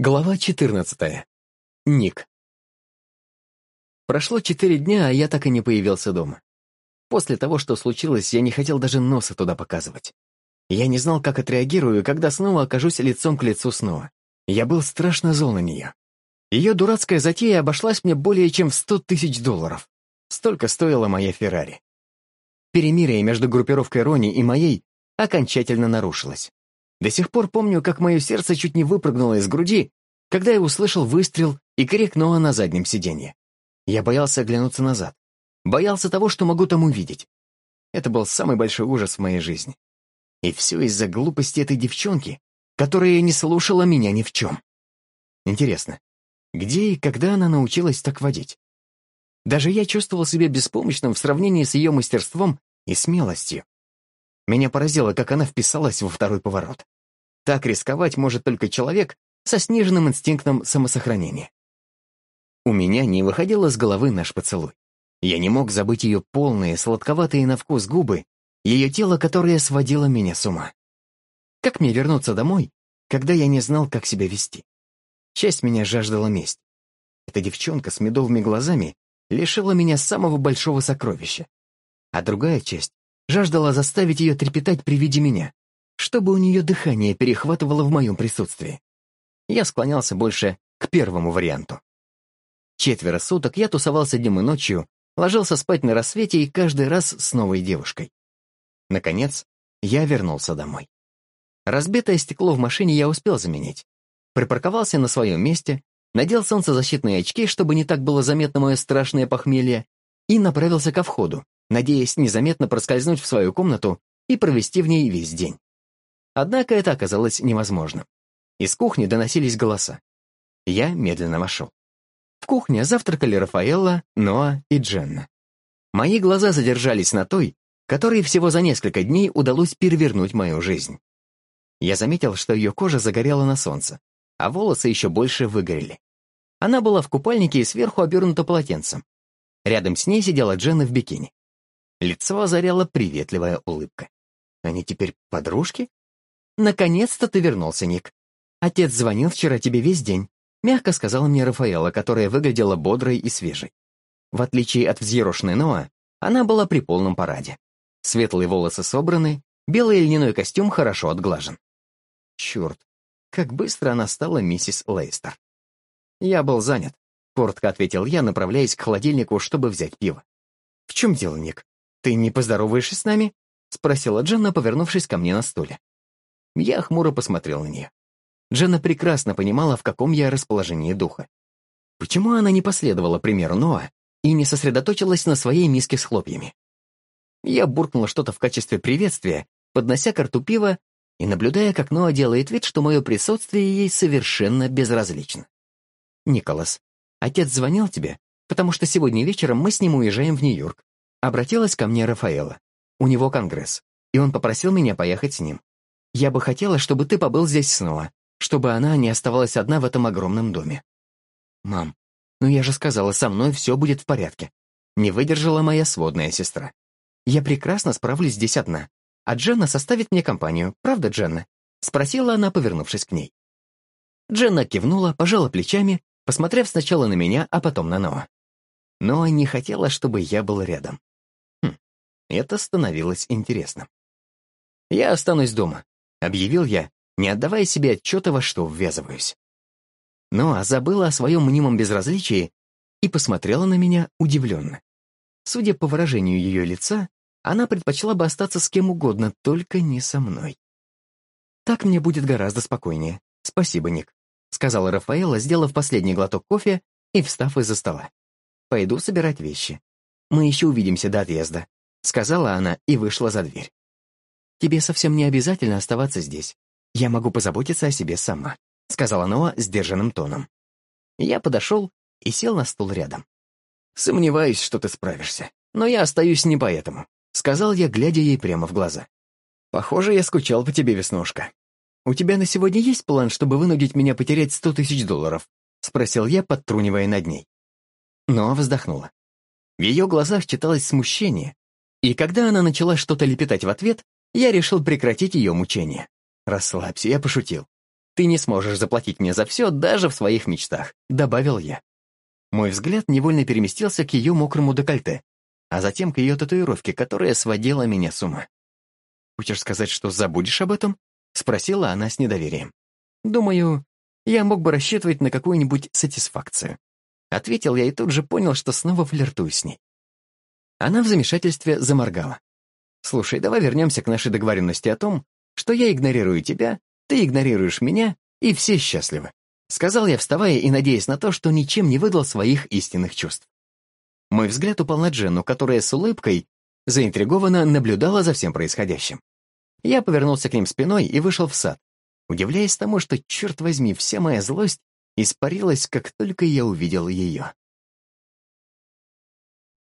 Глава 14. Ник. Прошло четыре дня, а я так и не появился дома. После того, что случилось, я не хотел даже носа туда показывать. Я не знал, как отреагирую, когда снова окажусь лицом к лицу снова. Я был страшно зол на нее. Ее дурацкая затея обошлась мне более чем в сто тысяч долларов. Столько стоила моя Феррари. Перемирие между группировкой Рони и моей окончательно нарушилось. До сих пор помню, как мое сердце чуть не выпрыгнуло из груди, когда я услышал выстрел и крик Ноа на заднем сиденье. Я боялся оглянуться назад. Боялся того, что могу там увидеть. Это был самый большой ужас в моей жизни. И все из-за глупости этой девчонки, которая не слушала меня ни в чем. Интересно, где и когда она научилась так водить? Даже я чувствовал себя беспомощным в сравнении с ее мастерством и смелостью. Меня поразило, как она вписалась во второй поворот. Так рисковать может только человек со сниженным инстинктом самосохранения. У меня не выходило с головы наш поцелуй. Я не мог забыть ее полные, сладковатые на вкус губы, ее тело, которое сводило меня с ума. Как мне вернуться домой, когда я не знал, как себя вести? Часть меня жаждала месть. Эта девчонка с медовыми глазами лишила меня самого большого сокровища. А другая часть жаждала заставить ее трепетать при виде меня, чтобы у нее дыхание перехватывало в моем присутствии. Я склонялся больше к первому варианту. Четверо суток я тусовался днем и ночью, ложился спать на рассвете и каждый раз с новой девушкой. Наконец, я вернулся домой. Разбитое стекло в машине я успел заменить. Припарковался на своем месте, надел солнцезащитные очки, чтобы не так было заметно мое страшное похмелье, и направился ко входу, надеясь незаметно проскользнуть в свою комнату и провести в ней весь день. Однако это оказалось невозможным. Из кухни доносились голоса. Я медленно вошел. В кухне завтракали Рафаэлла, Ноа и Дженна. Мои глаза задержались на той, которой всего за несколько дней удалось перевернуть мою жизнь. Я заметил, что ее кожа загорела на солнце, а волосы еще больше выгорели. Она была в купальнике и сверху обернута полотенцем. Рядом с ней сидела Дженна в бикини. Лицо озаряла приветливая улыбка. Они теперь подружки? Наконец-то ты вернулся, Ник. Отец звонил вчера тебе весь день. Мягко сказала мне Рафаэла, которая выглядела бодрой и свежей. В отличие от взъерошенной Ноа, она была при полном параде. Светлые волосы собраны, белый льняной костюм хорошо отглажен. Черт, как быстро она стала миссис Лейстер. Я был занят, коротко ответил я, направляясь к холодильнику, чтобы взять пиво. В чем дело, Ник? «Ты не поздороваешься с нами?» — спросила Дженна, повернувшись ко мне на стуле. Я хмуро посмотрел на нее. Дженна прекрасно понимала, в каком я расположении духа. Почему она не последовала примеру Ноа и не сосредоточилась на своей миске с хлопьями? Я буркнула что-то в качестве приветствия, поднося карту пива и наблюдая, как Ноа делает вид, что мое присутствие ей совершенно безразлично. «Николас, отец звонил тебе, потому что сегодня вечером мы с ним уезжаем в Нью-Йорк. Обратилась ко мне Рафаэла. У него конгресс, и он попросил меня поехать с ним. Я бы хотела, чтобы ты побыл здесь снова, чтобы она не оставалась одна в этом огромном доме. Мам, ну я же сказала, со мной все будет в порядке. Не выдержала моя сводная сестра. Я прекрасно справлюсь здесь одна, а Дженна составит мне компанию, правда, Дженна? Спросила она, повернувшись к ней. Дженна кивнула, пожала плечами, посмотрев сначала на меня, а потом на Ноа. Ноа не хотела, чтобы я был рядом. Это становилось интересным. «Я останусь дома», — объявил я, не отдавая себе отчета, во что ввязываюсь. Но а забыла о своем мнимом безразличии и посмотрела на меня удивленно. Судя по выражению ее лица, она предпочла бы остаться с кем угодно, только не со мной. «Так мне будет гораздо спокойнее. Спасибо, Ник», — сказала Рафаэла, сделав последний глоток кофе и встав из-за стола. «Пойду собирать вещи. Мы еще увидимся до отъезда. — сказала она и вышла за дверь. «Тебе совсем не обязательно оставаться здесь. Я могу позаботиться о себе сама», — сказала Ноа сдержанным тоном. Я подошел и сел на стул рядом. «Сомневаюсь, что ты справишься, но я остаюсь не поэтому», — сказал я, глядя ей прямо в глаза. «Похоже, я скучал по тебе, Веснушка. У тебя на сегодня есть план, чтобы вынудить меня потерять сто тысяч долларов?» — спросил я, подтрунивая над ней. Ноа вздохнула. В ее глазах читалось смущение, и когда она начала что-то лепетать в ответ, я решил прекратить ее мучение. «Расслабься, я пошутил. ты не сможешь заплатить мне за все даже в своих мечтах», — добавил я. Мой взгляд невольно переместился к ее мокрому декольте, а затем к ее татуировке, которая сводила меня с ума. «Хочешь сказать, что забудешь об этом?» — спросила она с недоверием. «Думаю, я мог бы рассчитывать на какую-нибудь сатисфакцию». Ответил я и тут же понял, что снова флиртую с ней. Она в замешательстве заморгала. «Слушай, давай вернемся к нашей договоренности о том, что я игнорирую тебя, ты игнорируешь меня, и все счастливы», сказал я, вставая и надеясь на то, что ничем не выдал своих истинных чувств. Мой взгляд упал на Дженну, которая с улыбкой заинтригованно наблюдала за всем происходящим. Я повернулся к ним спиной и вышел в сад, удивляясь тому, что, черт возьми, вся моя злость испарилась, как только я увидел ее.